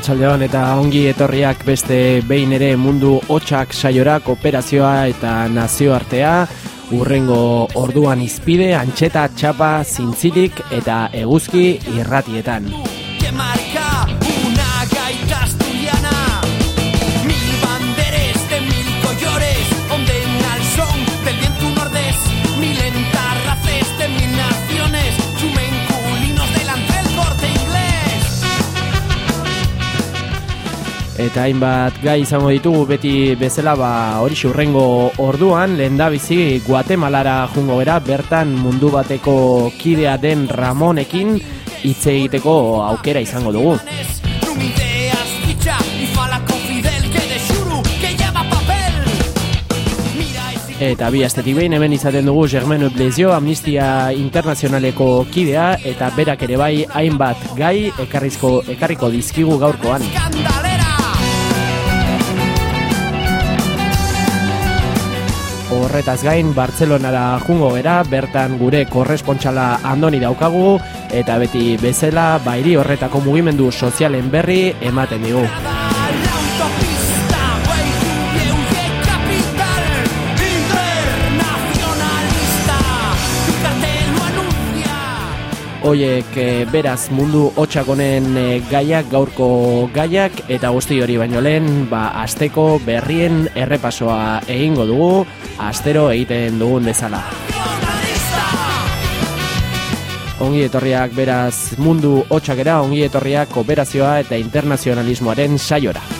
Arratsaldeon eta ongi etorriak beste behin ere mundu hotxak saiora kooperazioa eta nazioartea urrengo orduan izpide, antxeta, txapa, zintzilik eta eguzki irratietan. Eta hainbat gai izango ditugu beti bezala ba hori xurrengo orduan lehen bizi Guatemalara jungo gera bertan mundu bateko kidea den Ramonekin hitz egiteko aukera izango dugu. Eta bi astetik behin hemen izaten dugu Germano Blezio Amnistia Internazionaleko kidea eta berak ere bai hainbat gai ekarrizko ekarriko dizkigu gaurkoan. Horretaz gain, Bartzelonara jungo gera, bertan gure korrespontxala andoni daukagu, eta beti bezala, bairi horretako mugimendu sozialen berri ematen digu. Oiek e, beraz mundu hotxakonen e, gaiak, gaurko gaiak eta guzti hori baino lehen, ba, asteko berrien errepasoa egingo dugu, astero egiten dugun bezala. Ongi etorriak beraz mundu hotxakera, ongi etorriak kooperazioa eta internazionalismoaren saiora.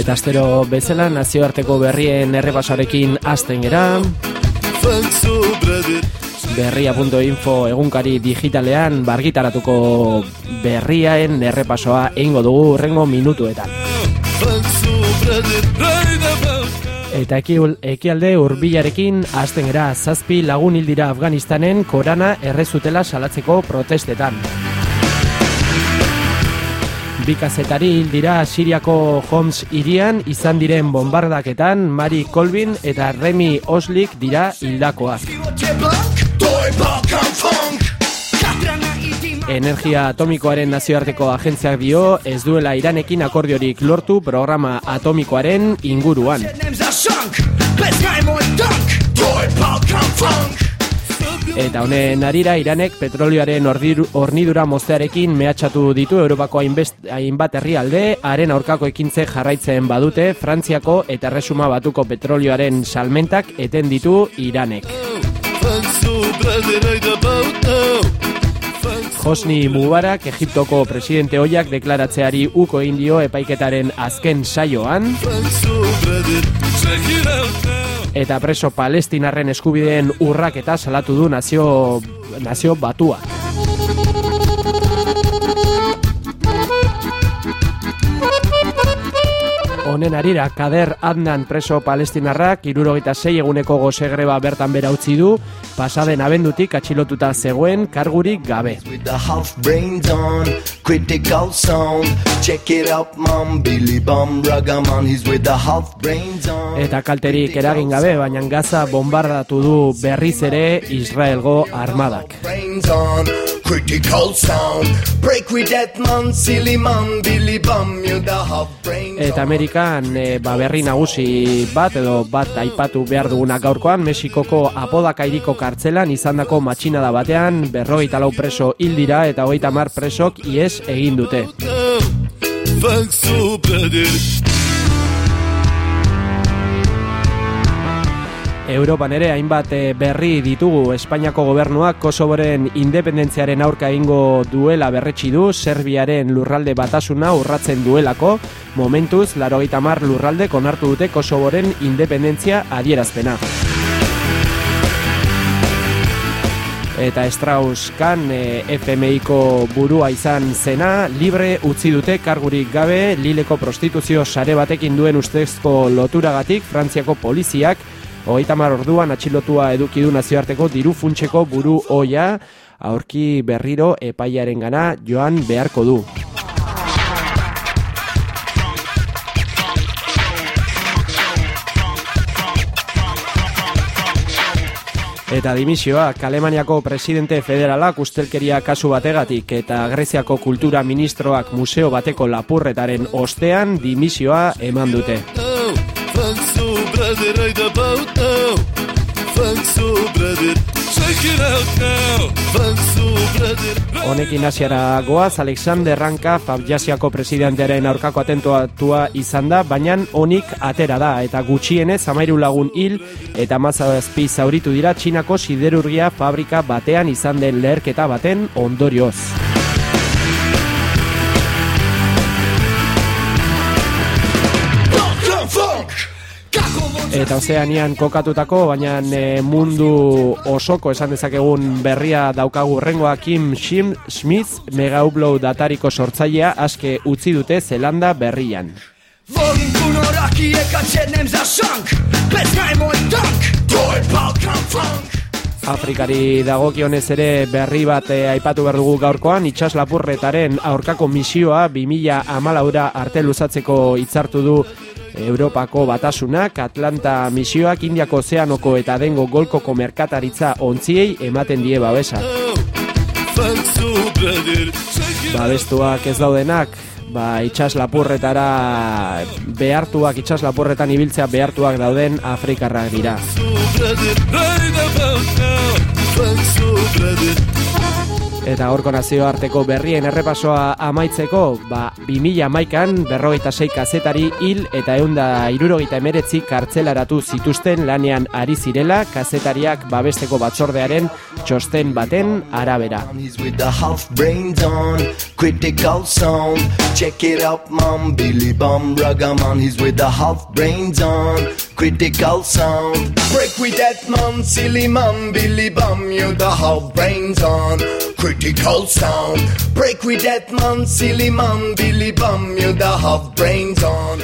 Eta astero bezala nazioarteko berrien errepasarekin hasten gera. Berria.info egunkari digitalean bargitaratuko berriaen errepasoa egingo dugu urrengo minutuetan. Eta ekialde urbilarekin hasten gera zazpi lagun hildira Afganistanen korana errezutela salatzeko protestetan. Bi kazetari dira Siriako Homs irian izan diren bombardaketan Mari Colvin eta Remy Oslik dira hildakoak. Energia atomikoaren nazioarteko agentziak dio ez duela iranekin akordiorik lortu programa atomikoaren inguruan. Eta honen arira Iranek petrolioaren hornidura moztearekin mehatxatu ditu Europako hainbat herrialde, haren aurkako ekintze jarraitzen badute Frantziako eta resuma batuko petrolioaren salmentak eten ditu Iranek. Josni Mubarak, Egiptoko presidente hoiak deklaratzeari uko indio epaiketaren azken saioan eta preso palestinarren eskubideen urrak eta salatu du nazio, nazio batua. Honen arira, kader Adnan preso palestinarrak, irurogeita zei eguneko goze greba bertan bera utzi du, pasaden abendutik atxilotuta zegoen kargurik gabe. Eta kalterik eragin gabe, baina gaza bombardatu du berriz ere Israelgo armadak. Critical sound. Break with that man Silly man Billy bum You da have brain Eta Amerikan e, ba berri nagusi bat edo bat aipatu behar duguna gaurkoan Mexikoko apodakairiko kartzelan izandako matxinada batean berrogeita lau preso hildira eta hogeita mar presok ies egin dute Europan ere hainbat eh, berri ditugu Espainiako gobernuak Kosoboren independentziaren aurka egingo duela berretsi du Serbiaren lurralde batasuna urratzen duelako momentuz larogeita mar lurralde konartu dute Kosoboren independentzia adierazpena. Eta Strauss kan e, eh, FMIko burua izan zena, libre utzi dute kargurik gabe, lileko prostituzio sare batekin duen ustezko loturagatik, Frantziako poliziak, Hogeita mar orduan atxilotua edukidu nazioarteko diru funtseko buru oia, aurki berriro epaiaren gana joan beharko du. Eta dimisioa, Alemaniako presidente federalak ustelkeria kasu bategatik eta Greziako kultura ministroak museo bateko lapurretaren ostean dimisioa eman dute. Brother, right about now. Thanks so, brother. Check it out now. Thanks so, brother. Honekin hasiara goaz, Alexander Ranka, Fabjasiako presidentearen aurkako atentuatua izan da, baina honik atera da, eta gutxienez amairu lagun hil, eta mazazpi zauritu dira Txinako siderurgia fabrika batean izan den leherketa baten ondorioz. Eta ozeanian kokatutako, baina e, mundu osoko esan dezakegun berria daukagu rengoa Kim Shim Smith mega upload datariko sortzailea aske utzi dute Zelanda berrian. Afrikari dagokionez ere berri bat e, aipatu behar dugu gaurkoan, itxas lapurretaren aurkako misioa 2000 amalaura arte luzatzeko itzartu du Europako batasunak, Atlanta misioak, Indiako ozeanoko eta dengo golkoko merkataritza ontziei ematen die babesa. Babestuak ez daudenak, ba, itxas lapurretara behartuak, itxas lapurretan ibiltzea behartuak dauden Afrikarrak dira. Eta horko nazio arteko berrien errepasoa amaitzeko, ba, 2000 maikan, berrogeita sei kazetari hil eta eunda irurogeita emeretzi kartzelaratu zituzten lanean ari zirela, kazetariak babesteko batzordearen txosten baten arabera. Critical sound, break with that man, silly man, Billy Bum, you the half brains on. Critical sound Break with that man, silly man, Billy Bum, you da have brains on.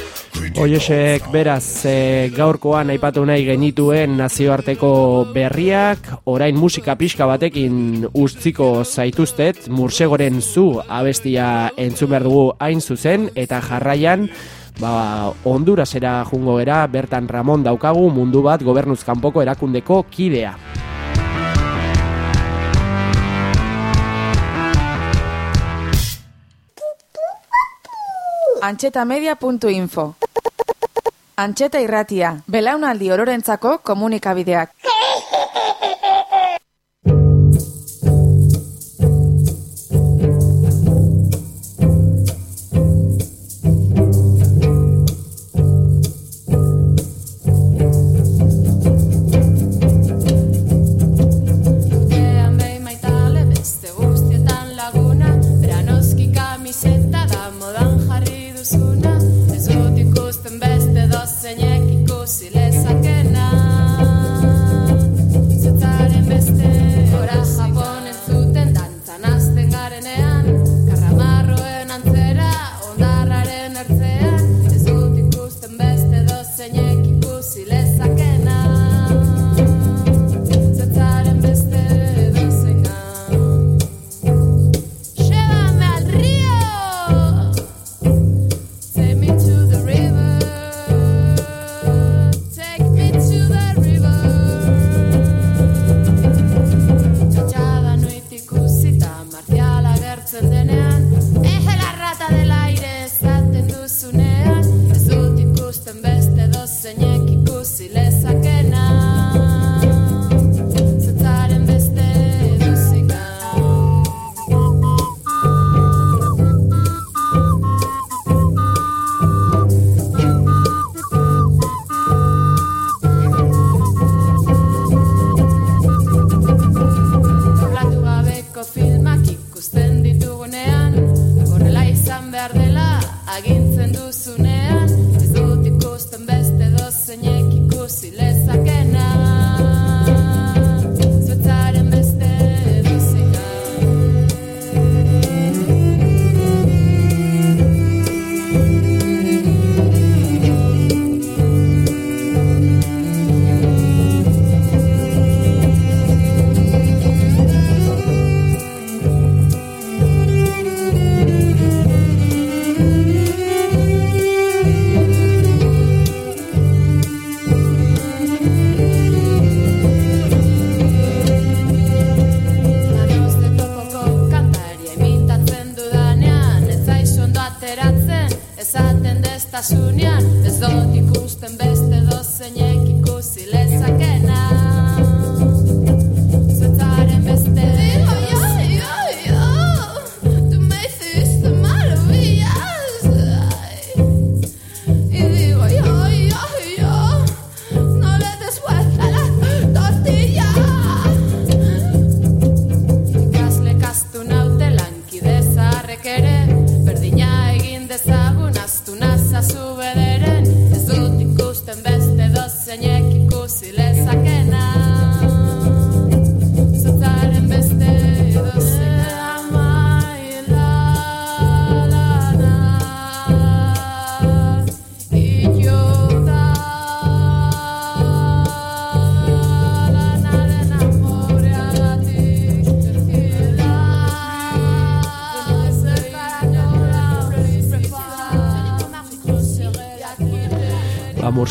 Oiesek beraz e, gaurkoan aipatu nahi genituen nazioarteko berriak, orain musika pixka batekin ustziko zaituztet, mursegoren zu abestia entzun behar dugu hain zuzen, eta jarraian, ba, Hondurasera jungo era, bertan Ramon daukagu mundu bat gobernuzkanpoko erakundeko kidea. antxetamedia.info Antxeta irratia, belaunaldi ororentzako komunikabideak.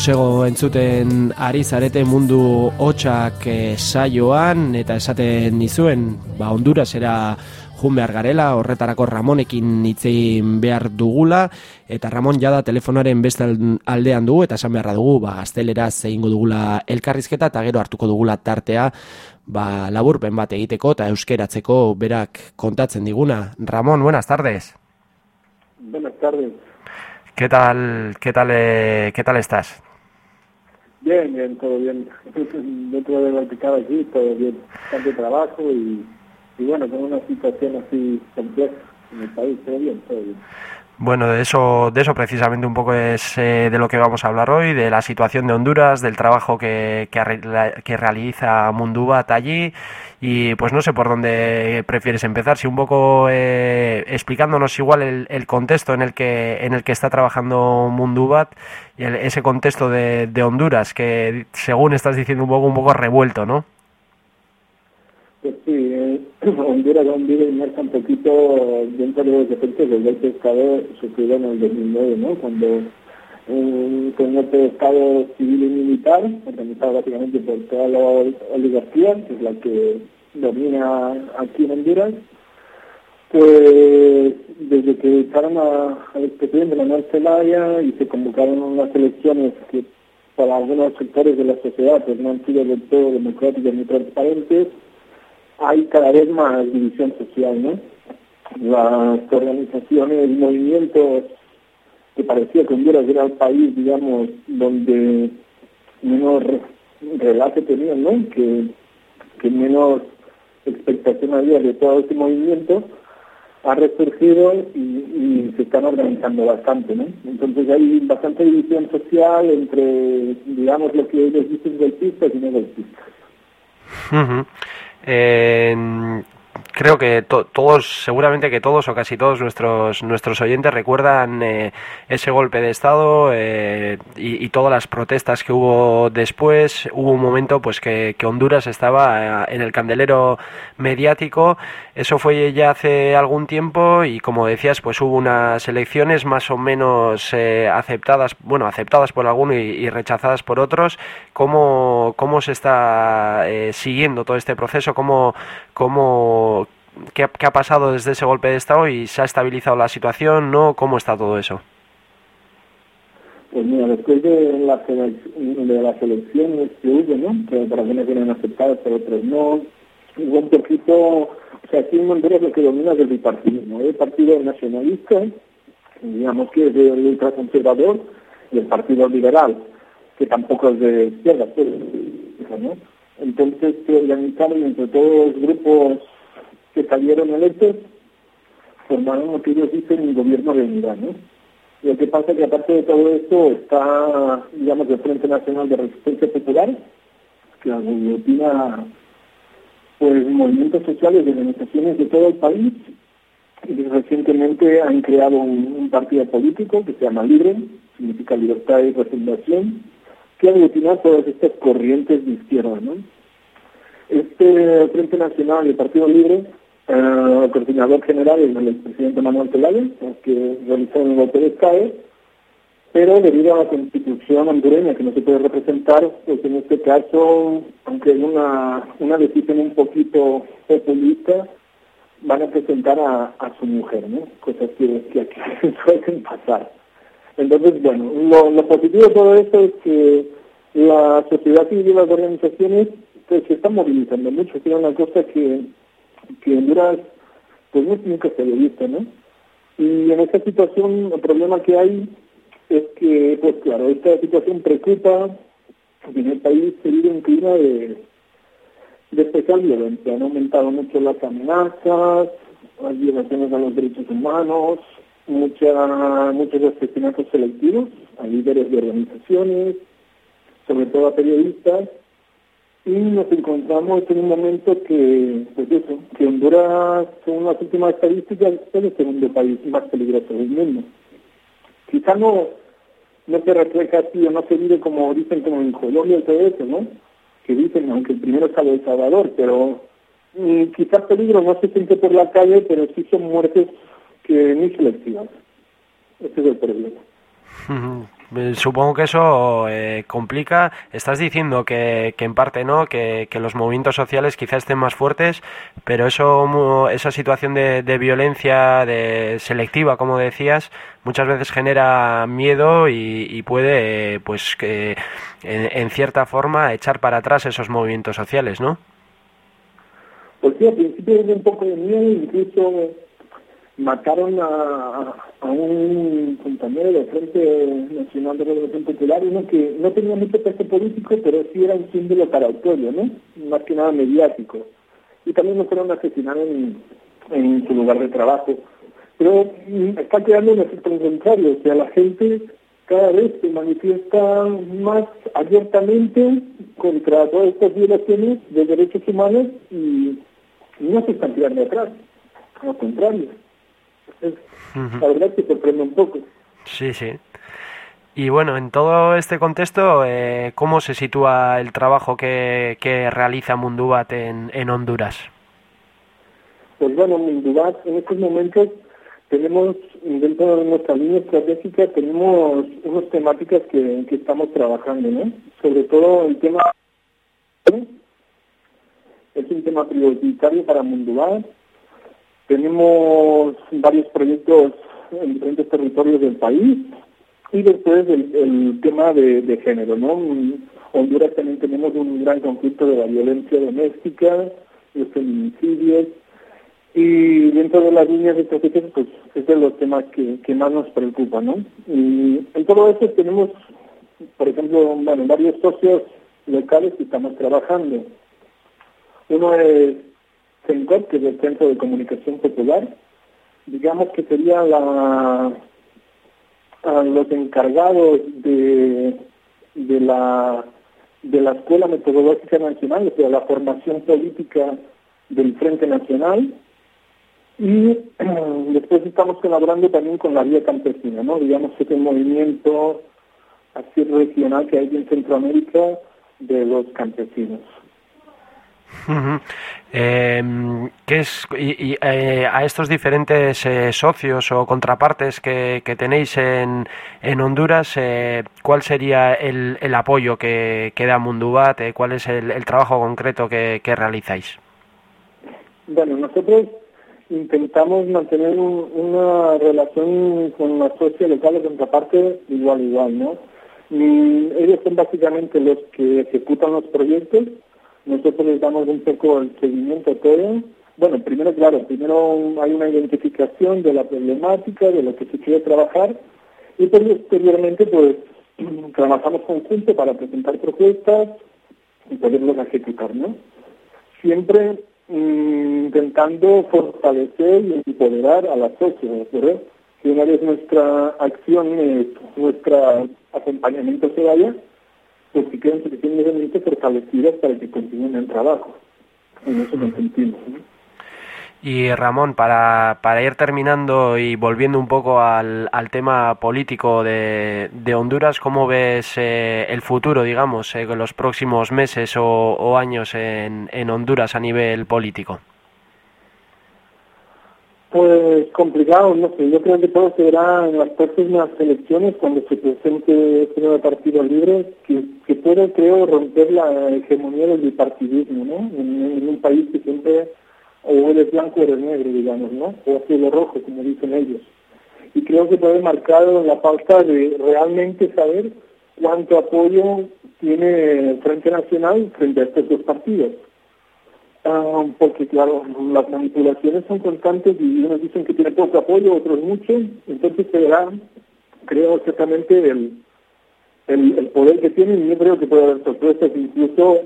Mursego entzuten ari zarete mundu hotxak eh, saioan eta esaten nizuen ba, Hondurasera jun behar garela, horretarako Ramonekin hitzein behar dugula eta Ramon jada telefonaren beste al- aldean dugu eta esan beharra dugu ba, gaztelera egingo dugula elkarrizketa eta gero hartuko dugula tartea ba, laburpen bat egiteko eta euskeratzeko berak kontatzen diguna. Ramon, buenas tardes. Buenas tardes. ¿Qué tal, qué tal, eh, qué tal estás? Bien, bien, todo bien. Dentro de lo que cabe aquí, todo bien. Bastante trabajo y, y bueno, con una situación así compleja en el país, todo bien, todo bien. Bueno, de eso, de eso precisamente un poco es eh, de lo que vamos a hablar hoy, de la situación de Honduras, del trabajo que, que, realiza Mundubat allí y pues no sé por dónde prefieres empezar, si un poco eh, explicándonos igual el, el contexto en el que en el que está trabajando Mundubat y el- ese contexto de, de Honduras que según estás diciendo un poco un poco revuelto, ¿no? Pues sí, eh, Honduras aún vive inmersa un poquito dentro de los efectos del golpe de Estado sufrido en el 2009, ¿no? Cuando un golpe de Estado civil y militar, organizado básicamente por toda la oligarquía, que es la que domina aquí en Honduras, pues desde que echaron a- al expresidente Manuel Zelaya y se convocaron unas elecciones que para algunos sectores de la sociedad pues no han sido del todo democráticas ni transparentes, hay cada vez más división social, ¿no? Las organizaciones movimientos que parecía que Honduras era el país, digamos, donde menos re- relato tenían, ¿no? Que, que menos expectación había de todo este movimiento, ha resurgido y, se están organizando bastante, ¿no? Entonces hay bastante división social entre, digamos, lo que ellos dicen golpistas y no golpistas. Ujú. Eh, creo que to- todos, seguramente que todos o casi todos nuestros nuestros oyentes recuerdan eh, ese golpe de estado eh, y, todas las protestas que hubo después. Hubo un momento, pues que, Honduras estaba eh, en el candelero mediático. Eso fue ya hace algún tiempo y, como decías, pues hubo unas elecciones más o menos aceptadas, bueno, aceptadas por algunos y, y rechazadas por otros. ¿Cómo, cómo se está siguiendo todo este proceso? ¿Cómo, cómo, qué, ha- pasado desde ese golpe de Estado y se ha estabilizado la situación? ¿No? ¿Cómo está todo eso? Pues mira, después de elec- de las elecciones que hubo, ¿no? Que algunas eran aceptadas, para otras no, hubo un poquito, o sea, aquí en Honduras lo que domina es el bipartidismo. Hay el partido nacionalista, digamos que es de ultraconservador, y el partido liberal, que tampoco es de izquierda, pues, ¿no? Entonces se organizaron entre todos los grupos que salieron electos, formaron lo que ellos dicen un gobierno de unidad, ¿no? Lo que pasa es que aparte de todo esto está, digamos, el Frente Nacional de Resistencia Popular, que aglutina pues movimientos sociales de organizaciones de todo el país y recientemente han creado un, un partido político que se llama Libre, significa libertad y refundación, que aglutina todas estas corrientes de izquierda, ¿no? Este Frente Nacional y el Partido Libre, eh, coordinador general es el expresidente Manuel Zelaya, que realizó el golpe de Estado, pero debido a la constitución hondureña que no se puede representar, pues en este caso, aunque es una, una decisión un poquito populista, van a presentar a, su mujer, ¿no? Cosas que, que aquí suelen pasar. Entonces, bueno, lo, lo positivo de todo esto es que la sociedad civil y las organizaciones pues, se están movilizando mucho, que era una cosa que, que Honduras pues no- nunca se había visto, ¿no? Y en esta situación el problema que hay es que, pues claro, esta situación preocupa, porque en el país se vive un clima de, de especial violencia. Han aumentado mucho las amenazas, las violaciones a los derechos humanos, mucha, muchos asesinatos selectivos a líderes de organizaciones, sobre todo a periodistas, y nos encontramos en un momento que, pues eso, que Honduras, según las últimas estadísticas, es el segundo país más peligroso del mundo. Quizá no, no se refleja así o no se vive como dicen como en Colombia y todo eso, ¿no? Que dicen, aunque el primero es El Salvador, pero mm, quizás peligro no se siente por la calle, pero sí son muertes que ni selectivas. Ese es el problema. Supongo que eso eh, complica. Estás diciendo que, que en parte no, que, que los movimientos sociales quizás estén más fuertes, pero eso, esa situación de, violencia de selectiva, como decías, muchas veces genera miedo y, puede, eh, pues, que en, cierta forma echar para atrás esos movimientos sociales, ¿no? Pues sí, al principio un poco de miedo, incluso mataron a, un compañero del Frente Nacional de Revolución Popular, uno que no tenía mucho peso político, pero sí era un símbolo para el pueblo, ¿no? Más que nada mediático. Y también lo fueron asesinar en, en su lugar de trabajo. Pero mm, está quedando un efecto contrario, o sea, la gente cada vez se manifiesta más abiertamente contra todas estas violaciones de derechos humanos y no se están tirando atrás, al contrario. La verdad que sorprende un poco. Sí, sí. Y bueno, en todo este contexto, eh, ¿cómo se sitúa el trabajo que, que realiza Mundubat en, en Honduras? Pues bueno, Mundubat en estos momentos tenemos, dentro de nuestra línea estratégica, tenemos unas temáticas que, que estamos trabajando, ¿no? Sobre todo el tema es un tema prioritario para Mundubat. Tenemos varios proyectos en diferentes territorios del país y después el, el tema de, género, ¿no? Honduras también tenemos un gran conflicto de la violencia doméstica, los feminicidios, y dentro de las líneas estratégicas, pues es de los temas que, más nos preocupan, ¿no? Y en todo eso tenemos, por ejemplo, bueno, varios socios locales que estamos trabajando. Uno es CENCOP, que es el Centro de Comunicación Popular, digamos que sería la los encargados de, de la de la Escuela Metodológica Nacional, o sea, la formación política del Frente Nacional, y después estamos colaborando también con la Vía Campesina, ¿no? Digamos que es un movimiento así regional que hay en Centroamérica de los campesinos. Eh, ¿qué es, y, eh, a estos diferentes eh, socios o contrapartes que, tenéis en, en Honduras, eh, ¿cuál sería el, el apoyo que, que da Mundubat? Eh, ¿Cuál es el, trabajo concreto que, que realizáis? Bueno, nosotros intentamos mantener un- una relación con la socia local de contraparte igual igual, ¿no? Y ellos son básicamente los que ejecutan los proyectos, nosotros les damos un poco el seguimiento a todo. Bueno, primero, claro, primero hay una identificación de la problemática, de lo que se quiere trabajar, y posteriormente, pues, trabajamos conjunto para presentar propuestas y poderlos ejecutar, ¿no? Siempre mm, intentando fortalecer y empoderar a las sociedades, ¿verdad? que una vez nuestra acción, eh, nuestro acompañamiento se vaya, pues que queden suficientemente fortalecidas para que continúen el trabajo. En eso nos sentimos. ¿no? Y Ramón, para, para ir terminando y volviendo un poco al, al tema político de, de Honduras, ¿cómo ves eh, el futuro, digamos, eh, los próximos meses o, o años en, en Honduras a nivel político? Pues complicado, no sé, yo creo que todo se verá en las próximas elecciones cuando se presente este nuevo partido libre que, puede, creo, romper la hegemonía del bipartidismo, ¿no? En, un país que siempre o eres blanco o eres negro, digamos, ¿no? O azul o rojo, como dicen ellos. Y creo que puede marcar la pauta de realmente saber cuánto apoyo tiene el Frente Nacional frente a estos dos partidos. Ah, porque claro, las manipulaciones son constantes y unos dicen que tiene poco apoyo, otros mucho, entonces se verá, creo, exactamente el, el, el poder que tienen y yo creo que puede haber sorpresas, incluso,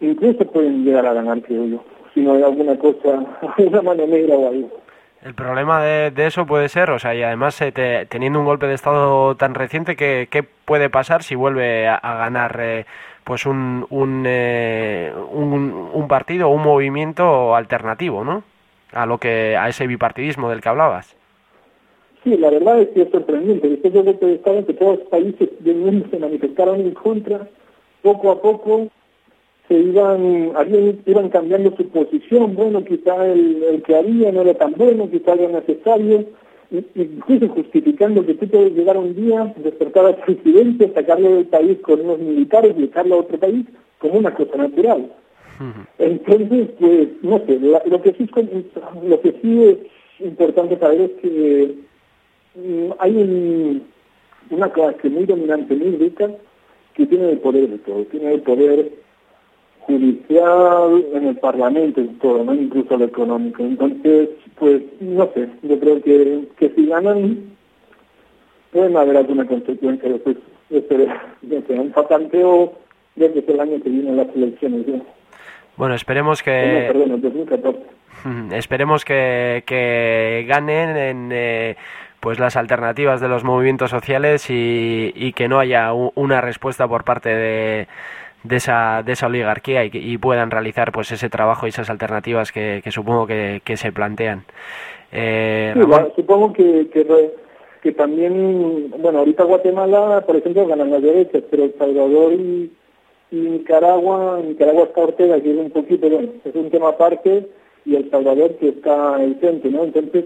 incluso pueden llegar a ganar, creo yo, si no hay alguna cosa, alguna mano negra o algo. El problema de, eso puede ser, o sea, y además eh, te- teniendo un golpe de Estado tan reciente, ¿qué, puede pasar si vuelve a, ganar eh, pues un, un, eh, un, un partido o un movimiento alternativo, ¿no? A lo que a ese bipartidismo del que hablabas. Sí, la verdad es que es sorprendente. Después del golpe de Estado, que todos los países del mundo se manifestaron en contra, poco a poco se iban, iban cambiando su posición. Bueno, quizá el, el que había no era tan bueno, quizá era necesario, y- incluso justificando que tú puedes llegar un día, despertar al presidente, sacarlo del país con unos militares y echarlo a otro país como una cosa natural. Entonces, pues, no sé, la- lo que sí es, lo que sí es importante saber es que mm, hay un- una clase muy dominante, muy rica, que tiene el poder de todo, tiene el poder judicial, en el parlamento, en todo, ¿no? incluso el económico. Entonces, pues, no sé, yo creo que, que si ganan, pueden haber alguna consecuencia después de ser un patanteo desde el año que viene las elecciones. ¿no? Bueno, esperemos No, que perdón, el 2014. Mm, esperemos que, que ganen en eh, pues las alternativas de los movimientos sociales y, y que no haya u- una respuesta por parte de, de esa de esa oligarquía y, y puedan realizar pues ese trabajo y esas alternativas que, que supongo que, que se plantean. Eh, Sí, supongo que, que, que también, bueno, ahorita Guatemala, por ejemplo, ganan las derechas, pero El Salvador y, y Nicaragua, Nicaragua está Ortega, que es un poquito, es un tema aparte, y El Salvador que está el centro, ¿no? Entonces,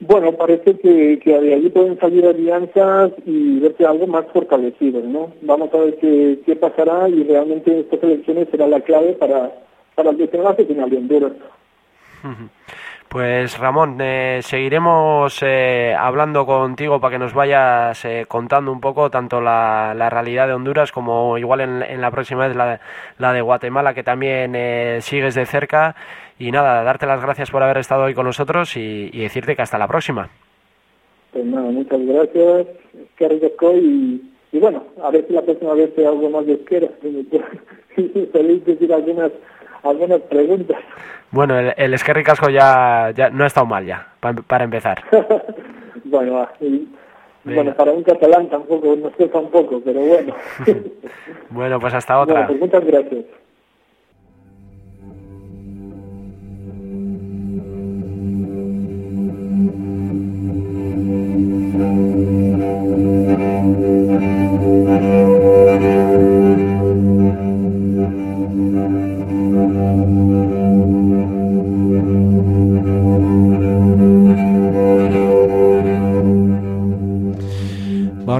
bueno, parece que, que de allí pueden salir alianzas y verse algo más fortalecido, ¿no? Vamos a ver qué, qué pasará y realmente estas elecciones será la clave para, para el desenlace final de Honduras. Pues Ramón, eh, seguiremos eh, hablando contigo para que nos vayas eh, contando un poco tanto la, la realidad de Honduras como igual en, en la próxima vez la, la de Guatemala que también eh, sigues de cerca. Y nada, darte las gracias por haber estado hoy con nosotros y, decirte que hasta la próxima. Pues nada, muchas gracias, que y, y bueno, a ver si la próxima vez te algo más de euskera. Feliz de decir algunas, algunas preguntas. Bueno, el, el Esquerri Casco ya, ya no ha estado mal ya, pa- para empezar. bueno, bueno, para un catalán tampoco, no sé tampoco, pero bueno. Bueno, pues hasta bueno, otra. pues muchas gracias.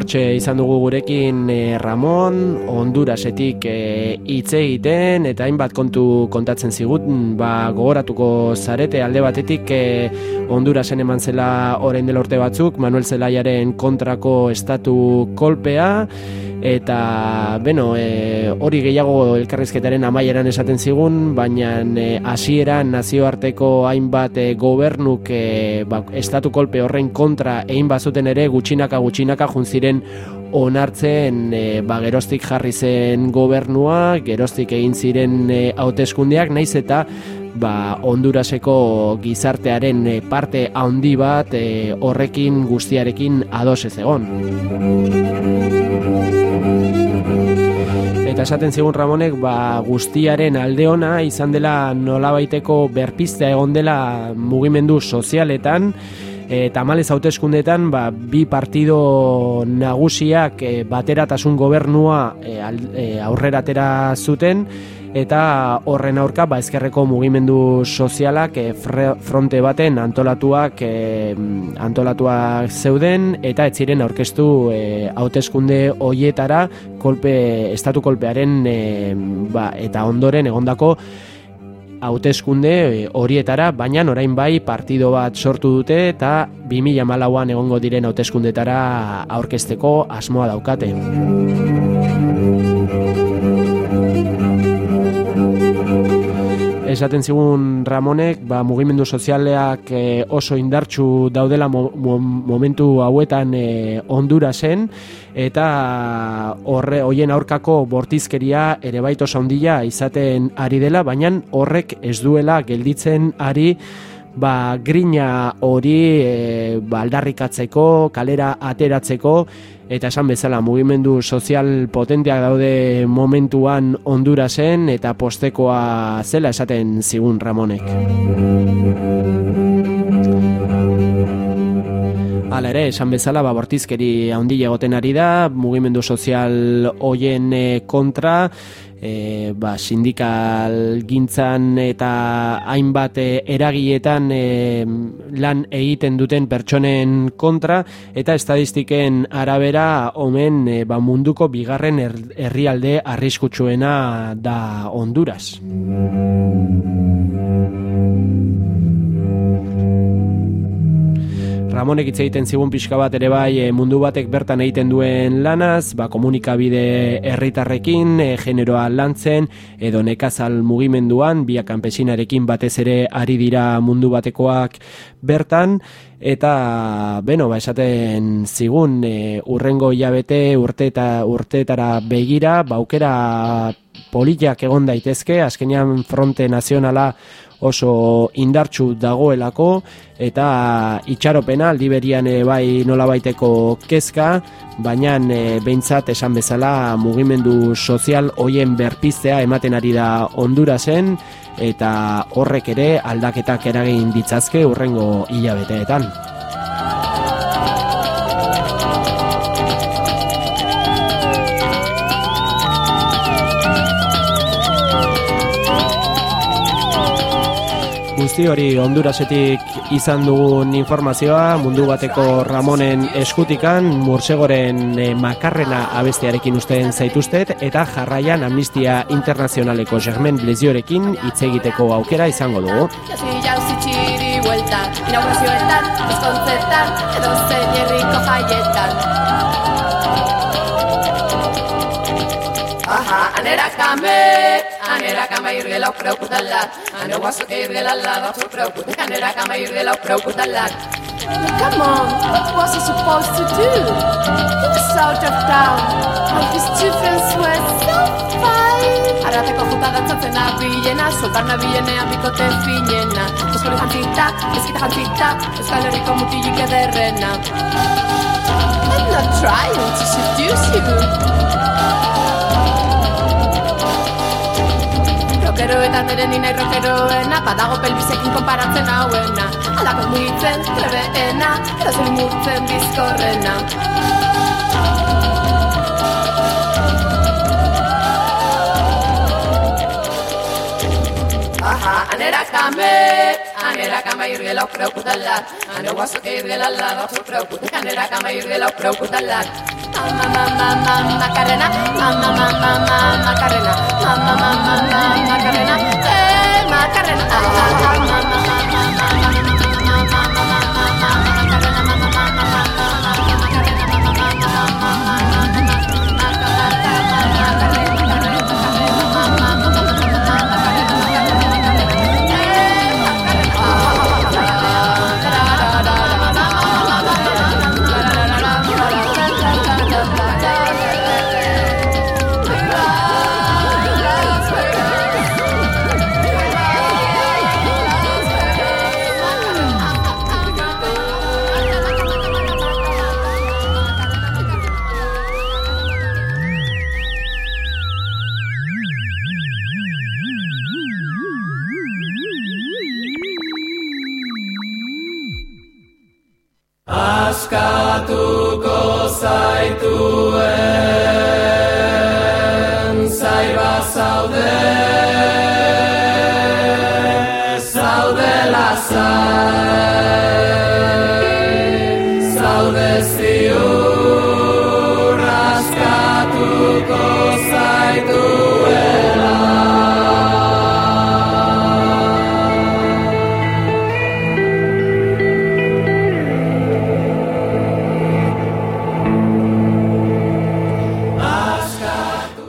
Hortxe izan dugu gurekin eh, Ramon, Hondurasetik eh, hitz egiten eta hainbat kontu kontatzen zigun, ba, gogoratuko zarete. Alde batetik eh, Hondurasen eman zela orain dela urte batzuk, Manuel Zelaiaren kontrako estatu kolpea, eta beno, e, hori gehiago elkarrizketaren amaieran esaten zigun, baina e, hasieran nazioarteko hainbat e, gobernuk e, ba, estatu kolpe horren kontra egin bazuten ere gutxinaka gutxinaka juntziren onartzen e, ba, geroztik jarri zen gobernua, geroztik egin ziren e, hauteskundeak, naiz eta ba, Honduraseko gizartearen eh, parte handi bat eh, horrekin guztiarekin ados ez egon. Eta esaten zigun Ramonek ba, guztiaren alde ona izan dela nolabaiteko berpiztea egon dela mugimendu sozialetan e, tamalez hauteskundetan ba, bi partido nagusiak e, bateratasun gobernua e, al, e, aurrera atera zuten eta horren aurka ba, ezkerreko mugimendu sozialak e, fronte baten antolatuak e, antolatuak zeuden eta ez ziren aurkeztu e, hauteskunde hoietara kolpe estatu kolpearen e, ba, eta ondoren egondako hauteskunde horietara, baina orain bai partido bat sortu dute eta 2014an egongo diren hauteskundetara aurkezteko asmoa daukate. Esaten zigun Ramonek, ba, mugimendu sozialeak eh, oso indartsu daudela mo, mo, momentu hauetan eh, Hondurasen eta horre hoien aurkako bortizkeria ere baito handia izaten ari dela, baina horrek ez duela gelditzen ari ba, grina hori e, ba, aldarrikatzeko, kalera ateratzeko, eta esan bezala mugimendu sozial potenteak daude momentuan Hondurasen eta postekoa zela esaten zigun Ramonek. Hala ere, esan bezala, ba, bortizkeri handi egoten ari da, mugimendu sozial hoien eh, kontra, e, ba, sindikal gintzan eta hainbat e, eragietan e, lan egiten duten pertsonen kontra, eta estadistiken arabera, omen e, ba, munduko bigarren her- herrialde arriskutsuena da Honduras. Ramonek hitz egiten zigun pixka bat ere bai e, mundu batek bertan egiten duen lanaz, ba, komunikabide herritarrekin, e, generoa lantzen, edo nekazal mugimenduan, bia kanpesinarekin batez ere ari dira mundu batekoak bertan, eta, beno, ba, esaten zigun, e, urrengo hilabete urte eta urteetara begira, ba, aukera politak egon daitezke, azkenean fronte nazionala oso indartsu dagoelako eta itxaropena aldiberian ere bai nolabaiteko kezka, baina e, behintzat esan bezala mugimendu sozial hoien berpiztea ematen ari da Hondurasen eta horrek ere aldaketak eragin ditzazke urrengo hilabeteetan. Guzti hori Hondurasetik izan dugun informazioa, mundu bateko Ramonen eskutikan, Mursegoren eh, makarrena abestearekin usten zaituztet, eta jarraian Amnistia Internazionaleko Germen Bleziorekin hitz egiteko aukera izango dugu. Inaugurazioetan, ezkontzetan Edo zein herriko jaietan Aha, anera kame Anera kama irgela preocutalak Ane guasoke irgela la Batzu preocutak Anera kama irgela preocutalak Come on, what was he supposed to do? He was out of town. And his two friends were so fine. Arrateko juka dantzatzen abilena Soltar nabilenean bikote finena. Euskal jantzita, ezkita jantzita Euskal Herriko mutilik ederrena I'm not trying to seduce you Rokeroetan ere nina rokeroena Badago pelbisekin konparatzen hauena. Alako mugitzen trebeena Edo zen murtzen bizkorrena. Aha, anera kame Anera kama irgela preocutalak Ane guasoke irgela la Batzu preocutak Anera kama irgela preocutalak Mama, mama, mama, macarena Mama, mama, mama, macarena. Mama, mama, mama, macarena. Eh, macarena. Ah, ah, mama, mama, zaituen zaiba zaude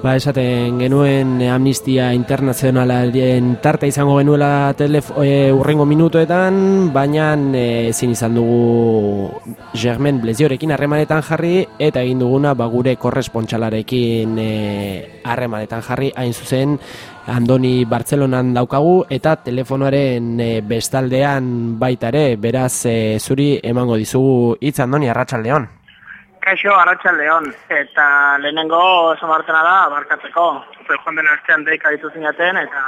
Ba, esaten genuen Amnistia Internazionalaren tarte izango genuela telef e, urrengo minutuetan, baina e, ezin izan dugu Germen Bleziorekin harremanetan jarri, eta egin duguna ba, gure korrespontxalarekin e, harremanetan jarri, hain zuzen Andoni Bartzelonan daukagu, eta telefonoaren e, bestaldean baita ere, beraz e, zuri emango dizugu hitz Andoni Arratsaldeon. Kaixo, Leon, eta lehenengo esamartena da, barkatzeko. Zue joan den astean deika ditu zinaten, eta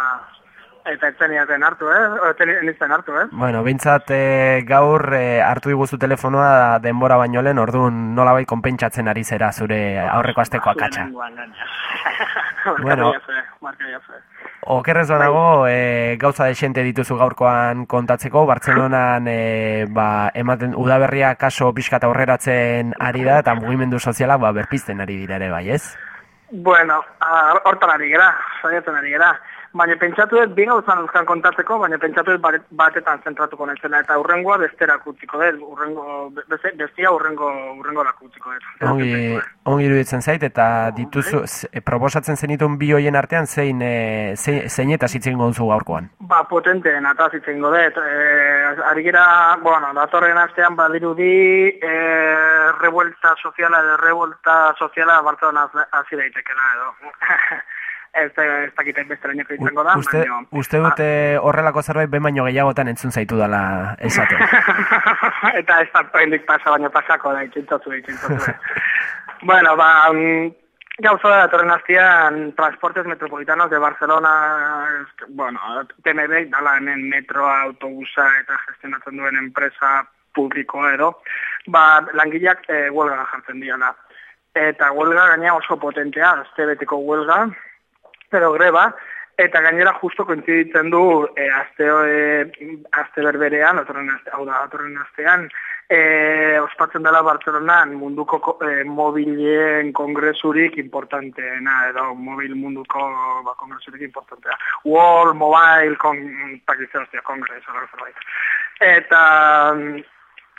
eta etzen iaten hartu, eh? Etzen hartu, eh? Bueno, bintzat e, gaur e, hartu diguzu telefonoa denbora baino lehen, orduan nolabait konpentsatzen ari zera zure aurreko asteko akatsa. Bueno. Okerrez banago, e, gauza desente dituzu gaurkoan kontatzeko, Bartzelonan e, ba, ematen udaberria kaso pixkat aurreratzen ari da, eta mugimendu sozialak ba, berpizten ari dira ere bai, ez? Bueno, hortan ari gara, saiatzen ari gara. Baina pentsatu dut, bi gauzan euskan kontatzeko, baina pentsatu dut bat- batetan zentratuko naizena, eta urrengoa bestera kutziko dut, urrengo, beste, bestia urrengo, urrengo kutziko dut. Ongi, ongi iruditzen zait, eta dituzu, e, proposatzen zenitun bi hoien artean zein, e, zein, zein eta zitzen gonzu gaurkoan. Ba, potenteen ataz itzengo dut. E, ari gira, bueno, datorren astean badirudi e, revuelta soziala edo revuelta soziala Barcelona hasi daitekela edo. ez, ez dakiten beste laineko izango da, uste, baina- uste dute horrelako zerbait behin baino gehiagotan entzun zaitu dela esaten. eta ez da oraindik pasa, baina pasako da, itxintatu, itxintatu. bueno, ba, mm, gauza da, datorren astean, Transportes Metropolitanos de Barcelona, bueno, TMB, dala hemen metroa, autobusa eta gestionatzen duen enpresa publikoa edo, ba, langileak e, huelga jartzen diala. Eta huelga gaina oso potentea, azte beteko huelga, pero greba, eta gainera justo kointziditzen du e, aste, e, aste berberean, otorren aste, hau da, otorren astean, e, ospatzen dela Bartzelonan munduko ko- e, mobilen kongresurik importanteena, edo mobil munduko ba, kongresurik importantea. World Mobile Con Pakistan Congress, ala zerbait. Eta,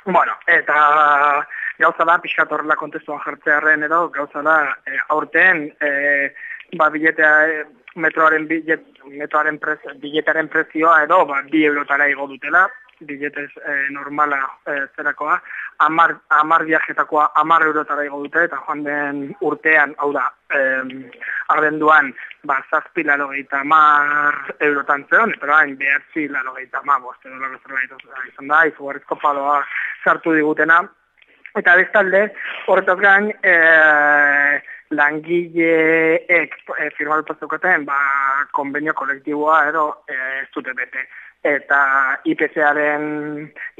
bueno, eta gauza da, pixkat horrela kontestuan jartzearen edo, gauza da, e, aurten, e, ba, biletea, e, metroaren, bilet, metroaren prez, biletaren prezioa edo, ba, bi eurotara igo dutela, biletez e, normala e, zerakoa, amar, amar viajetakoa amar eurotara igo dute, eta joan den urtean, hau da, e, ardenduan, ba, zazpi laro gehieta amar eurotan zeon, pero hain behatzi laro gehieta amar, boste zerbait izan da, izugarrizko paloa sartu digutena, Eta bestalde, horretaz gain, e, langileek e, firmatu zeukaten, ba, konbenio kolektiboa edo e, ez dute bete. Eta IPC-aren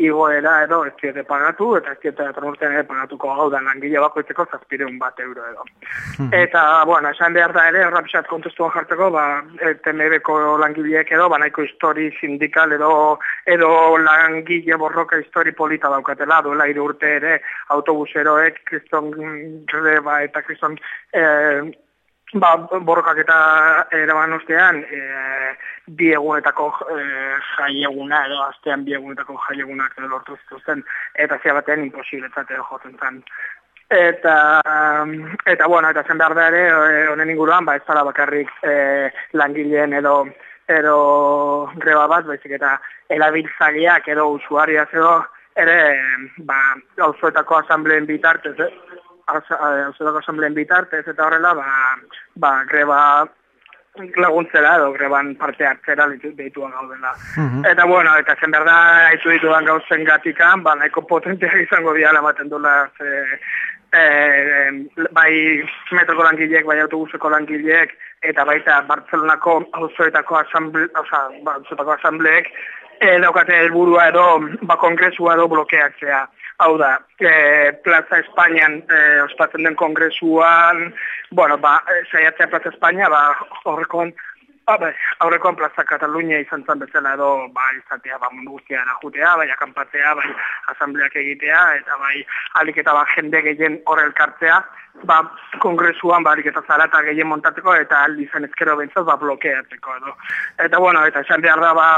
igoera edo ez diote pagatu, eta ez datorren urtean ere pagatuko hau da langile bakoitzeko zazpireun bat euro edo. Eta, bueno, esan behar da ere, horra pixat kontestuan jartzeko, ba, TMB-ko langileek edo, ba, nahiko histori sindikal edo, edo langile borroka histori polita daukatela, duela hiru urte ere, autobuseroek, kriston greba eta kriston eh, ba, borrokak eta eraban ostean, e, bi egunetako e, jaieguna edo astean bi egunetako jaiegunak edo lortu zituzten, eta zia batean imposibletzat edo jotzen zen. Eta, eta bueno, eta zen behar da ere, e, honen inguruan, ba, ez dara bakarrik e, langileen edo edo greba bat, baizik eta erabiltzaileak edo usuariak edo ere, ba, auzoetako asambleen bitartez, eh? Auzoetako asambleen bitartez, eta horrela, ba, ba, greba laguntzera edo greban parte hartzera deitua gaudela. Eta bueno, eta zen behar da, haitu ditudan gauzen gatikan, ba, nahiko potentea izango diala ematen dula, ze, e, bai metroko langileek, bai autobuseko langileek, eta baita Bartzelonako auzoetako asamble, oza, ba, asambleek, e, daukate helburua edo, ba, kongresua edo blokeatzea. Hau da, e, Plaza Espainian e, ospatzen den kongresuan, bueno, ba, e, saiatzea Plaza Espainia, ba, horrekoan, ba, aurrekoan Plaza Katalunia izan zen bezala edo, ba, izatea, ba, mundu guztia erajutea, bai, akampatzea, bai, asambleak egitea, eta bai, alik eta ba, jende gehien hor elkartzea, ba, kongresuan, ba, alik eta zarata gehien montatzeko, eta aldi zen ezkero bentzat, ba, blokeatzeko edo. Eta, bueno, eta esan behar da, ba,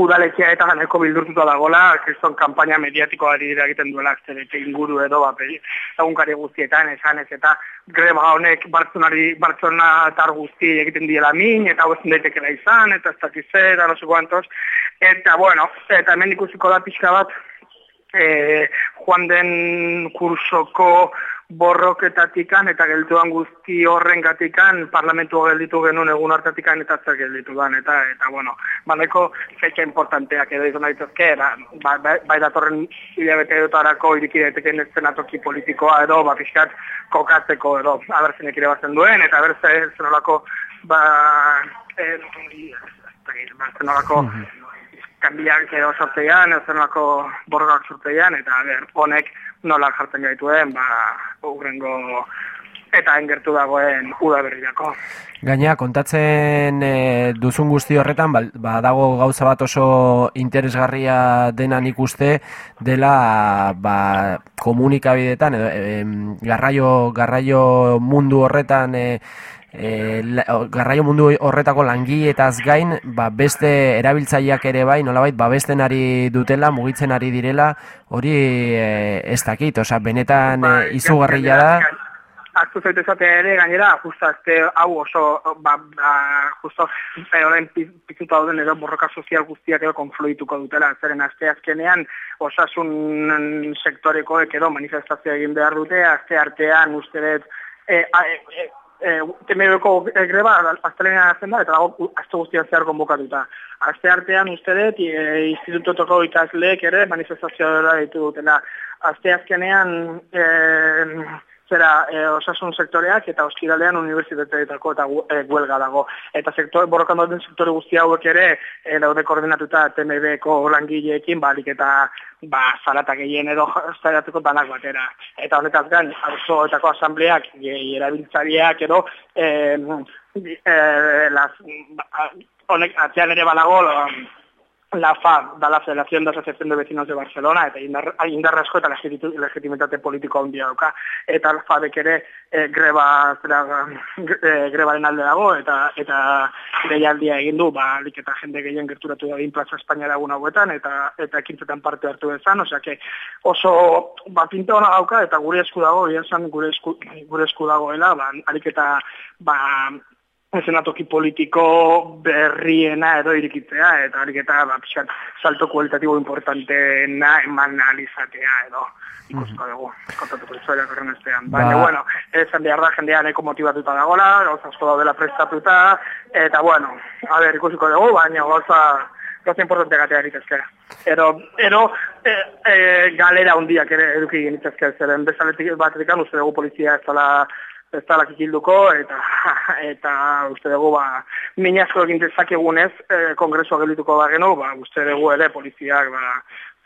udaletxea eta nahiko bildurtuta dagola, kriston kanpaina mediatikoa ari dira egiten duela, zerete inguru edo, ba, peri, egunkari guztietan, esanez, eta greba honek bartzonari, bartzonatar guzti egiten diela min, eta hau ezin daitekela izan, eta ez dakiz zer, eta no sé cuantos, eta, bueno, eta hemen ikusiko da pixka bat, e, joan den kursoko borroketatikan eta geltuan guzti horren gatikan parlamentu gelditu genuen egun hartatikan eta zer gelditu dan eta eta bueno, baneko fetxa importanteak edo izan daitezke era, ba, bai, bai datorren hilabete dutarako iriki daiteken eszenatoki politikoa edo ba pixkat kokatzeko edo abertzen ekire bazen duen eta abertze zenolako ba eh, ba, zenolako kanbiak edo sorteian, edo zenolako borrokak sorteian, eta ber, honek nola jartzen gaituen, ba, urrengo eta engertu dagoen udaberrirako. Gaina, kontatzen e, duzun guzti horretan, ba, ba, dago gauza bat oso interesgarria dena nik uste dela ba, komunikabidetan, edo, em, garraio, garraio mundu horretan e, e, la, garraio mundu horretako langileetaz gain, ba, beste erabiltzaileak ere bai, nolabait, babesten ari dutela, mugitzen ari direla, hori e, ez dakit, osea, benetan e, izugarria da. Aztu zaitu esatea ere, gainera, justa azte hau oso, ba, ba, justo, e, orain pi- piztuta dauden edo borroka sozial guztiak edo konfluituko dutela, zeren aste azkenean osasun sektorekoek edo manifestazioa egin behar dute, aste artean uste dut, e, a, e, e, e, temebeko greba astelenean hazen da, eta dago aste guztian zehar konbokatuta. Aste artean uste dut, e, institutotoko ikasleek ere manifestazioa ditu dutela. Aste azkenean, e, zera e, osasun sektoreak eta oskiralean unibertsitateetako eta e, huelga dago. Eta sektor, borrokan dauden sektore guzti hauek ere e, daude koordinatuta TMB-ko langileekin, balik eta ba, zarata gehien edo zaratzeko danak batera. Eta honetaz gain, auzoetako asambleak, gehi erabiltzariak edo, e, e, las, ba, honek atzean ere balago, la FA, da la Federación de Asociación de Vecinos de Barcelona, eta indar, indar asko eta legitimitate politiko handia dauka. Eta FABek ere e, greba, zera, e, grebaren alde dago, eta eta deialdia egin du, ba, alik eta jende gehien gerturatu da Plaza Espainia egun hauetan, eta eta ekintzetan parte hartu dezan, osea que oso ba, pinta ona dauka, eta gure esku dago, gure esku, gure esku dagoela, ba, alik eta ba, eszenatoki politiko berriena edo irikitzea, eta harik eta ba, pixkat, salto kualitatibo importanteena eman alizatea edo ikusko dugu, kontatuko historiak horren estean. Baina, Ba- bueno, esan behar da jendea nahiko motibatuta dagola, gauza asko daudela prestatuta, eta bueno, a ber, ikusiko dugu, baina gauza, gauza importante gatea eritezke. Ero, ero e, e, galera hundiak ere eduki genitzezke, zeren bezaletik batetik uste dugu polizia ez dela ez dela kikilduko, eta, eta uste dugu, ba, minazko egin dezakegunez, e, kongresua gelituko da geno, ba, uste dugu ere poliziak, ba,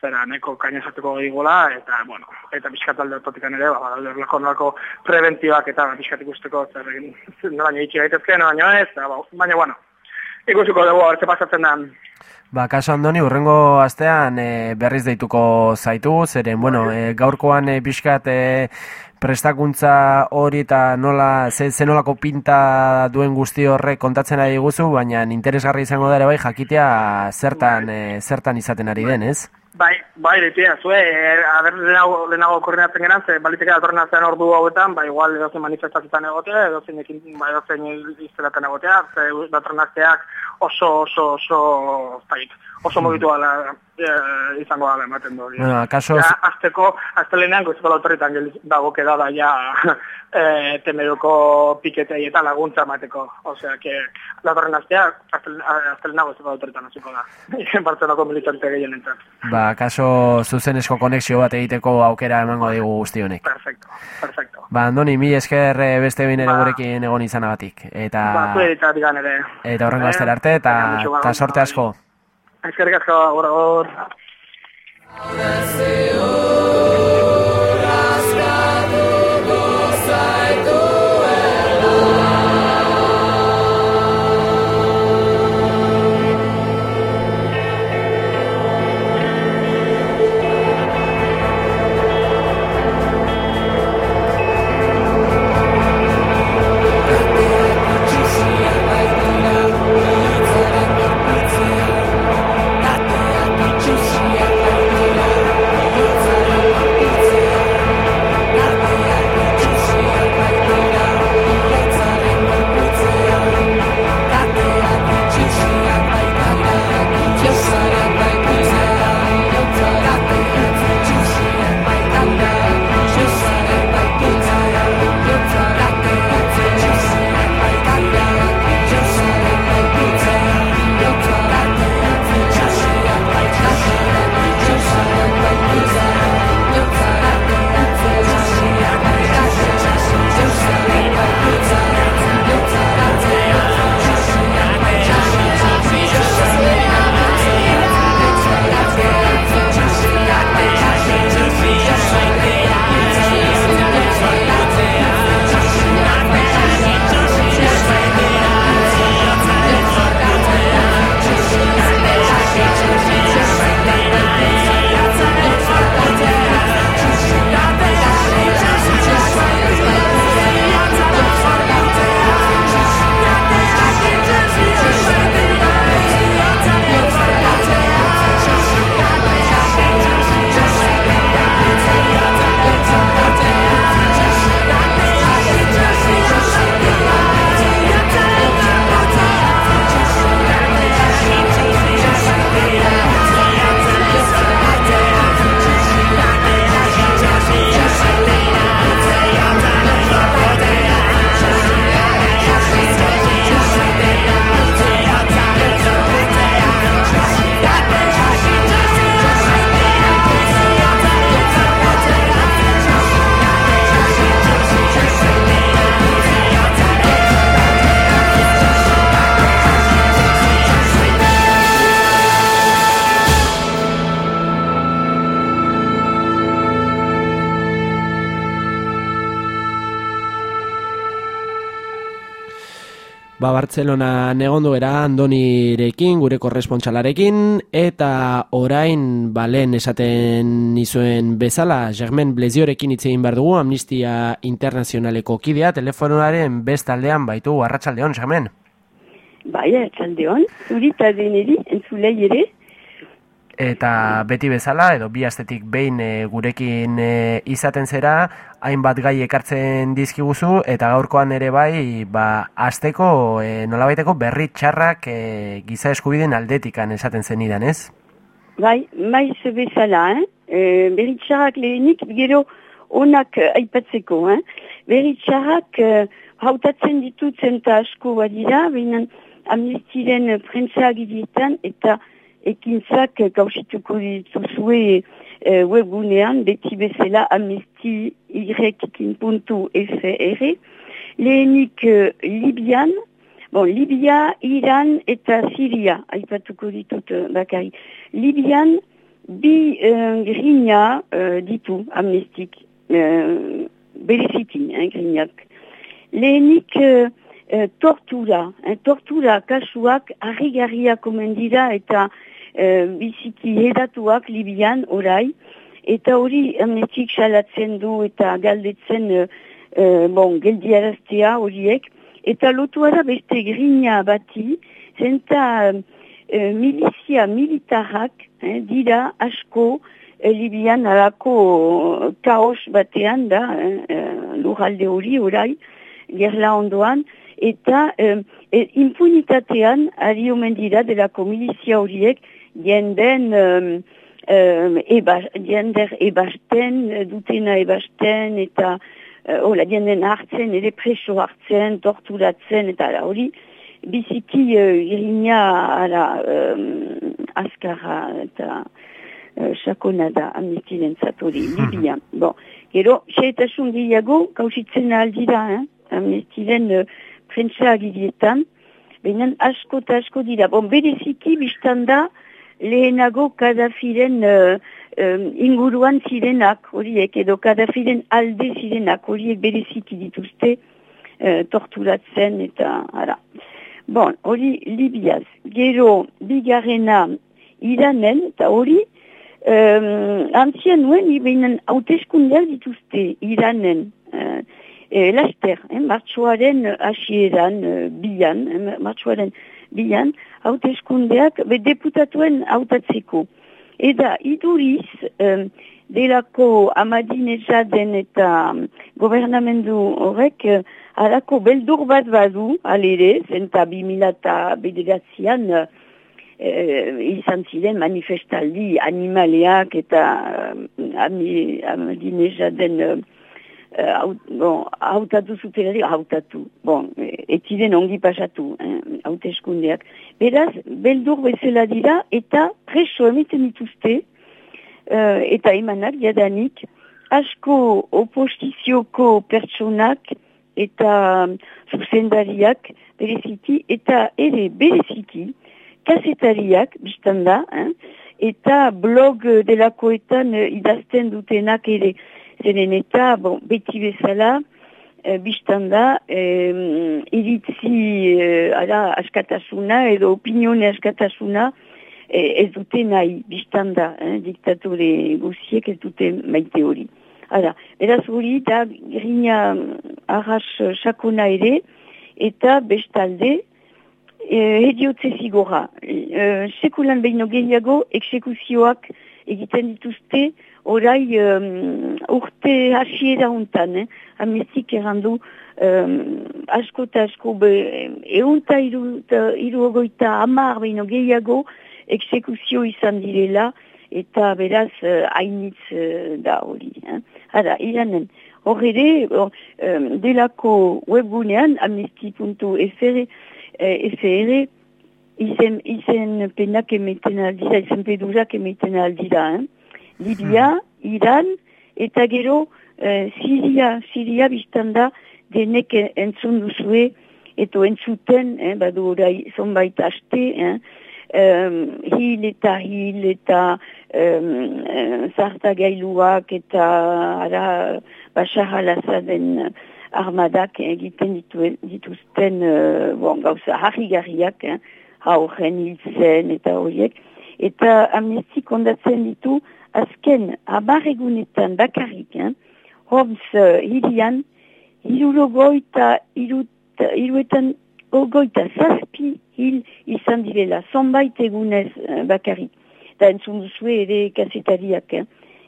zera, neko kainazateko egigola, eta, bueno, eta pixkat alde ototikan ere, ba, alde horrelako nolako preventibak eta pixkat ikusteko, zer egin, noraino itxi gaitezke, noraino ez, eta, ba, baina, bueno, ikusiko dugu, hor, ze pasatzen da, Ba, kaso andoni, urrengo astean e, berriz deituko zaitu, zeren, bueno, e, gaurkoan e, pixkat e, prestakuntza hori eta nola, ze, ze nolako pinta duen guzti horrek kontatzen ari guzu, baina interesgarri izango da ere bai jakitea zertan, e, zertan izaten ari den, ez? Bai, bai, ditia, zue, e, aber lehenago, lehenago koordinatzen geran, ze baliteke datorren astean ordu hauetan, ba igual edozein manifestazioetan egotea, edozein ekin, ba edozein iztelaten egotea, ze datorren asteak oso, oso, oso, zait, oso mogitu ala, e, izango ala ematen du. Bueno, akaso... Ja, azteko, aztelenean goizeko lautorritan dago quedada ja e, temeruko piketei eta laguntza emateko. Osea, que datorren astea, aztelena goizeko lautorritan hasiko da. Bartzenako militante gehien entzat. Ba, kaso zuzenezko konexio bat egiteko aukera emango digu guzti honek. Perfecto, perfecto. Ba, Andoni, mi esker eh, beste behin ere Ba. gurekin egon izanagatik. Eta, Ba, zuei eta digan ere. eta horrengo Eh, arte, eta, eta sorte asko. Eskerrik asko, gaur, gaur. Bartzelona negondu era Andonirekin, gure korrespontxalarekin, eta orain balen esaten nizuen bezala, Germen Bleziorekin hitz egin behar dugu, Amnistia Internazionaleko kidea, telefonoaren bestaldean baitu, arratsaldeon Germen. Bai, atxaldeon, zuri eta deneri, entzulei ere, Eta beti bezala, edo bi astetik behin e, gurekin e, izaten zera, hainbat gai ekartzen dizkiguzu, eta gaurkoan ere bai, ba, asteko, e, nolabaiteko berri txarrak e, giza eskubiden aldetikan esaten zenidan, ez? bai, bai bezala, eh? E, berri txarrak lehenik, gero onak aipatzeko, eh? Berri txarrak eh, hautatzen ditutzen eta asko badira, behinan amnestiren prentsagidietan eta ekintzak gauzituko dituzue e, webgunean, beti bezala amnesti.fr. Lehenik e, Libian, bon, Libia, Iran eta Siria, aipatuko ditut e, bakari. Libian, bi e, grina e, ditu amnestik, e, berezikin, eh, grinak. Lehenik e, e, tortura, eh, tortura kasuak harrigarriak omen eta e, biziki hedatuak Libian orai, eta hori amnestik salatzen du eta galdetzen e, bon, geldiaraztea horiek, eta lotuara beste grina bati, zenta e, milizia militarrak eh, dira asko e, Libian alako kaos batean da, eh, lurralde hori orai, gerla ondoan, eta eh, impunitatean ari omen dira delako milizia horiek jenden um, um, eba, jender ebasten, dutena ebasten, eta uh, hola, jenden hartzen, ere preso hartzen, torturatzen, eta ala, hori biziki uh, irina ala, um, azkarra eta uh, sakona da amnestiren zatori, Libia. bon, gero, xeetasun gehiago, kausitzen aldira, eh? amnestiren uh, prentsa agidietan, Benen asko eta asko dira. Bon, bereziki biztan da, lehenago Kadafiren uh, um, inguruan zirenak, horiek, edo Kadafiren alde zirenak, horiek bereziki dituzte, uh, torturatzen eta, ara. Bon, hori Libiaz. Gero, bigarrena Iranen, eta hori, um, antzien nuen, ibeinen hauteskundeak dituzte Iranen, uh, e, laster, eh, martxoaren hasieran uh, bilan, eh, martxoaren bilan, hauteskundeak be deputatuen hautatzeko. Eta iduriz, um, delako amadinezaden eta um, gobernamendu horrek, uh, alako beldur bat badu, alere, zenta bimila eta bederatzean, uh, izan ziren manifestaldi animaleak eta uh, amadinezaden uh, Uh, bon, hautatu zutenari, hautatu. Bon, etziren ongi pasatu, haute eskundeak. Beraz, beldur bezala dira eta preso emiten dituzte, uh, eta emanak, jadanik, asko oposizioko pertsonak eta zuzendariak bereziki, eta ere bereziki, kasetariak, biztanda, eh, eta blog delakoetan uh, idazten dutenak ere, zeren eta, bon, beti bezala, e, biztan da, e, iritzi e, ara, askatasuna edo opinione askatasuna e, ez dute nahi biztan da, eh, diktatore guziek ez dute maite hori. Ara, beraz hori da grina arras sakona ere eta bestalde e, hediotze zigora. E, sekulan behino gehiago eksekuzioak egiten dituzte orai um, urte hasiera hontan, eh? amestik errandu um, asko eta asko be, eunta iruogoita amar behin gehiago eksekuzio izan direla eta beraz hainitz uh, da hori. Eh? Hada, iranen, hor ere, or, um, delako webgunean amnesti.fr FR, izen, izen penak emeten aldira, izen peduzak emeten aldira, eh? Libia, Iran, eta gero uh, Siria, Siria biztanda denek entzun duzue, eto entzuten, eh, badu orai zonbait aste, eh, um, hil eta hil eta um, zarta gailuak eta ara Bashar al-Assaden armadak egiten ditu, dituzten uh, bon, gauza harri-garriak, eh, haugen hiltzen eta horiek, eta amnesti kondatzen ditu azken abarregunetan bakarrik, eh? Homs uh, hirian, hirurogoita, hiruetan ogoita zazpi hil izan direla, zonbait egunez uh, bakarrik. Eta entzun duzue ere kasetariak, eh?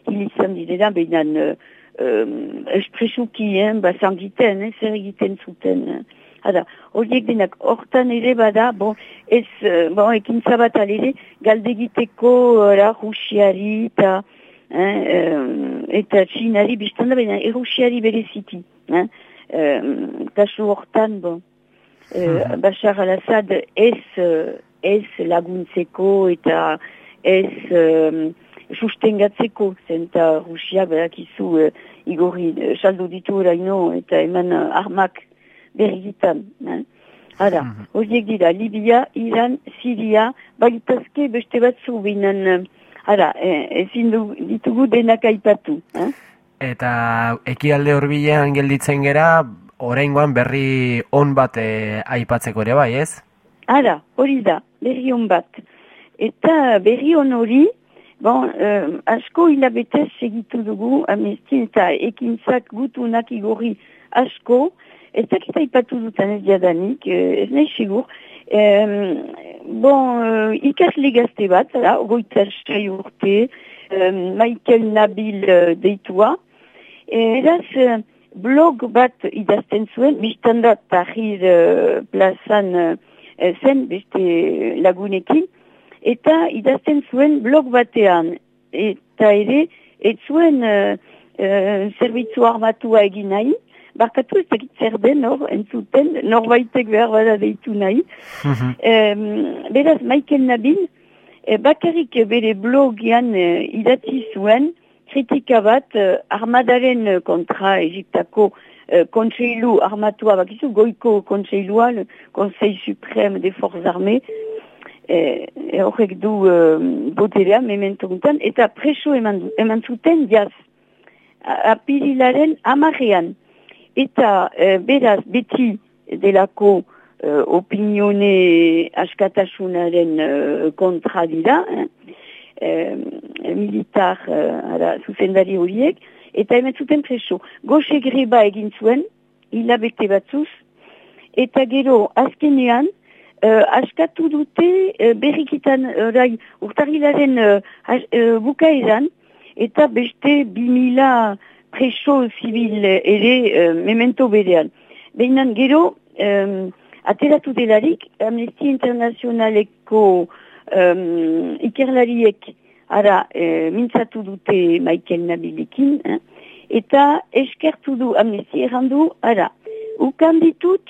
hil izan direla, behinan uh, um, espresuki, eh? basangiten, eh? zer egiten zuten. Eh? Hada, horiek denak, hortan ere bada, bon, ez, bon, ekin zabat alere, galdegiteko, ara, rusiari, eta, eh, eta txinari, biztanda baina, erusiari bereziki, eh, kasu hortan, bon, eh, Bashar al-Assad ez, ez laguntzeko, eta ez um, sustengatzeko, zenta rusiak badakizu, uh, igorri, saldu ditu oraino, eta eman uh, armak, berritan. Eh? Hara, mm horiek dira, Libia, Iran, Siria, bagitazke beste batzu binen, hara, ezin du, ditugu denak aipatu. Eh? Eta ekialde horbilean gelditzen gera, oraingoan berri on bat eh, aipatzeko ere bai, ez? Hara, hori da, berri on bat. Eta berri on hori, bon, eh, asko hilabetez segitu dugu, amestin eta ekintzak gutunak igorri asko, Ez dakit aipatu dutan ez jadanik, ez nahi sigur. Um, bon, uh, ikasle gazte bat, goita sei urte, um, Michael Nabil uh, deitua. Eraz, uh, blog bat idazten zuen, biztanda Tahir uh, plazan uh, zen, beste lagunekin, eta idazten zuen blog batean. Eta ere, ez zuen uh, uh, zerbitzu armatua egin nahi, barkatu ez dakit zer den hor, entzuten, norbaitek behar bada deitu nahi. Mm beraz, Michael Nabil, e, bakarrik bere blogian e, idatzi zuen, kritika bat e, armadaren kontra Egiptako e, kontseilu armatua, bakizu goiko kontseilua, le Conseil Supreme des Forces Armées, eh, horrek du eh, boterea memento guntan, eta preso eman, eman zuten jaz, apirilaren amarrean. Eta eh, beraz beti delako eh, opinione askatasunaren eh, kontra dira, eh? militar ara, zuzendari horiek, eta hemen zuten preso. Goxe greba egin zuen, hilabete batzuz, eta gero azkenean, eh, askatu dute eh, berrikitan orai urtarilaren has- eh, bukaeran, eta beste 2000 preso zibil ere eh, memento berean. Behinan gero, em, ateratu delarik, Amnesty Internationaleko em, ikerlariek ara eh, mintzatu dute Michael Nabilikin, eh, eta eskertu du Amnesty errandu, ara, ukan ditut,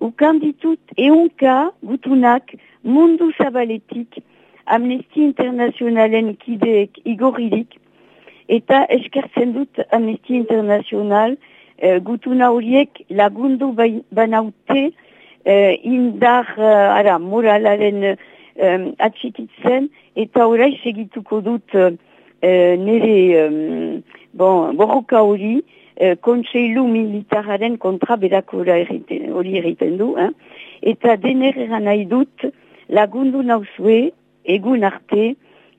ukan ditut eunka gutunak mundu zabaletik Amnesty Internationalen kideek igorririk, eta eskertzen dut Amnesty International eh, gutuna horiek lagundu bai- banaute eh, indar eh, ara, moralaren eh, atxikitzen eta orai segituko dut eh, nire em, bon, borroka hori eh, kontseilu militararen kontra berakora hori egiten du eh? eta dener eran nahi dut lagundu nauzue egun arte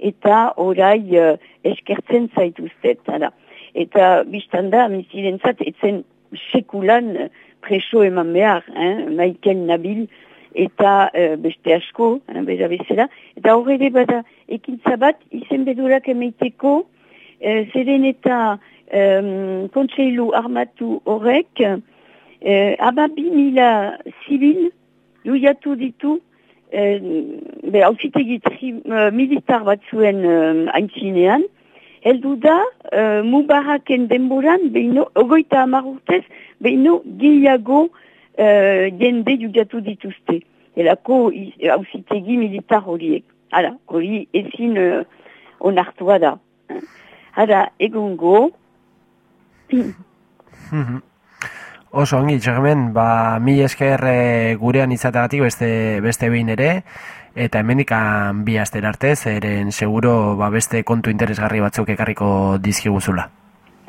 eta orai eh, eskertzen zaituztet. Hala. Eta biztan da, amnistirentzat, etzen sekulan eh, preso eman behar, eh? Michael Nabil, eta eh, beste asko, bera bezala. Eta horre bada ekintza bat, izen bedurak emeiteko, eh, zeren eta em, kontseilu armatu horrek, eh, ama bi mila zibil luiatu ditu eh, be, hauzitegi tri- eh, militar batzuen eh, aintzinean, heldu da eh, Mubaraken denboran, beino, ogoita hamar urtez, beino gehiago eh, jende judiatu dituzte. Elako i- hauzitegi militar horiek. Hala, hori ezin eh, onartua da. Hala, egongo, Mhm. Oso ongi, txegemen, ba, mi esker eh, gurean izateagatik beste, beste behin ere, eta hemendikan bi aster arte, zeren seguro ba, beste kontu interesgarri batzuk ekarriko dizkiguzula.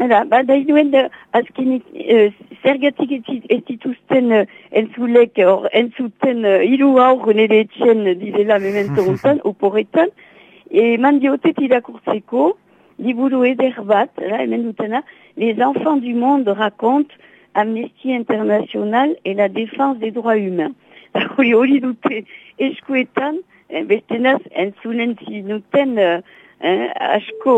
Hala, ba, da iduen da, azkenik, eh, zergatik ez dituzten eh, entzulek, or, entzuten eh, hiru aur nire etxen direla memento guntan, oporretan, eman diotet irakurtzeko, liburu eder bat, la, hemen dutena, Les enfants du monde racontent Amnesty International et la défense des droits humains. Hori hori dute eskuetan, bestenaz entzunen zinuten eh, asko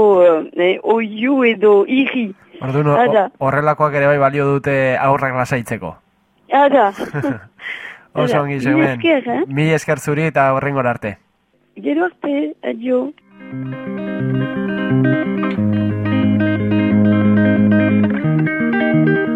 eh, oiu edo irri. Orduan, horrelakoak ere bai balio dute aurrak lasaitzeko. Ara, Oso ongi, esker, eh? Mi esker zuri eta horrengor arte. gero arte, adio. bonheur est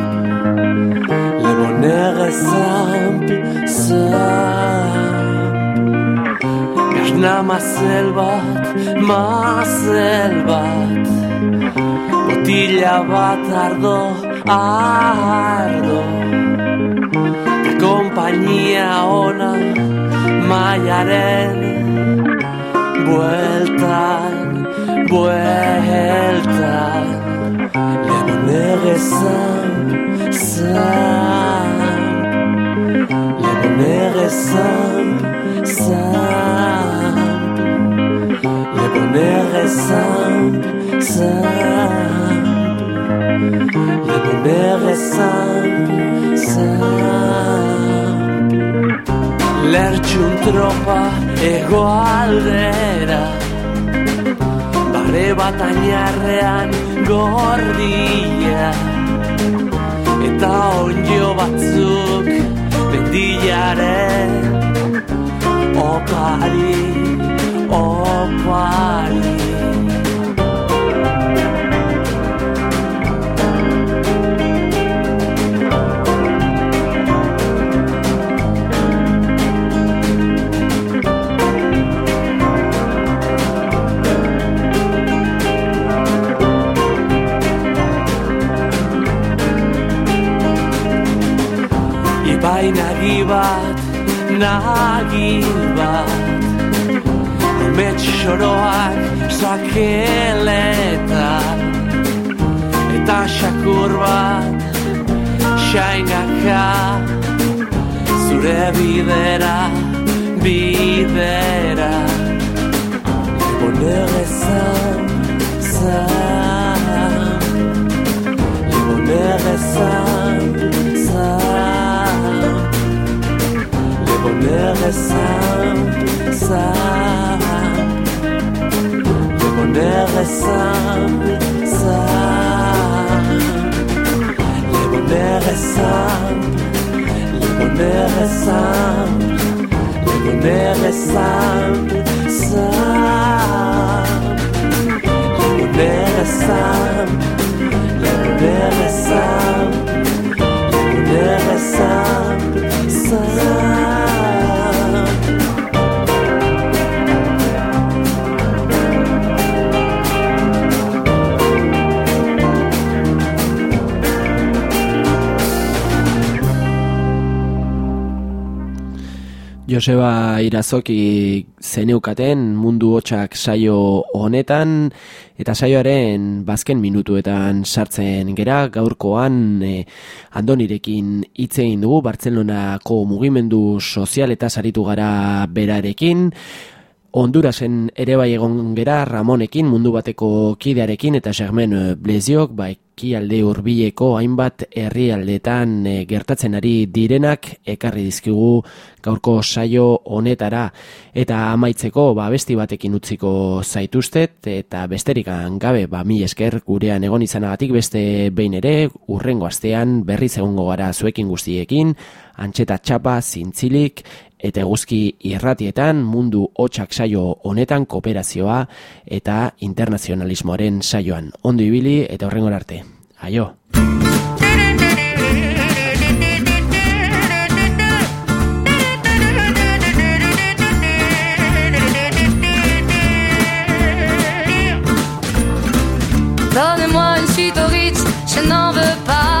Gazna mazel bat, mazel bat. Botila bat ardo, ardo Ta kompainia ona maiaren Bueltan, bueltan Le bonheur est simple, simple Le bonheur est simple, simple. Le bonheur est simple, simple. Le bonheur est simple, simple. Lertxun tropa egoaldera Bare bat ainarrean gordia Eta onjo batzuk mendiaren opari opari Irazoki zeneukaten mundu hotxak saio honetan eta saioaren bazken minutuetan sartzen gera gaurkoan e, Andonirekin hitz egin dugu Bartzelonako mugimendu sozial eta saritu gara berarekin. Hondurasen ere bai egon gera Ramonekin mundu bateko kidearekin eta Germen Bleziok ba ekialde hurbileko hainbat herrialdetan e, gertatzen ari direnak ekarri dizkigu gaurko saio honetara. Eta amaitzeko ba besti batekin utziko zaituztet eta besterikan gabe ba mi esker gurean egon izanagatik beste behin ere urrengo astean berriz egongo gara zuekin guztiekin antxeta txapa zintzilik eta eguzki irratietan mundu hotxak saio honetan kooperazioa eta internazionalismoaren saioan. Ondo ibili eta horrengor arte. Aio! Donnez-moi une suite au Ritz, je n'en veux pas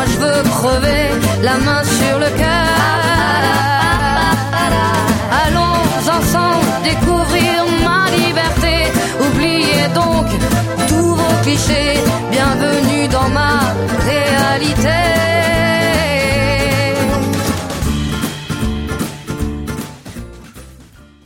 moi je veux crever la main sur le cœur. Allons ensemble découvrir ma liberté. Oubliez donc tous vos clichés. Bienvenue dans ma réalité.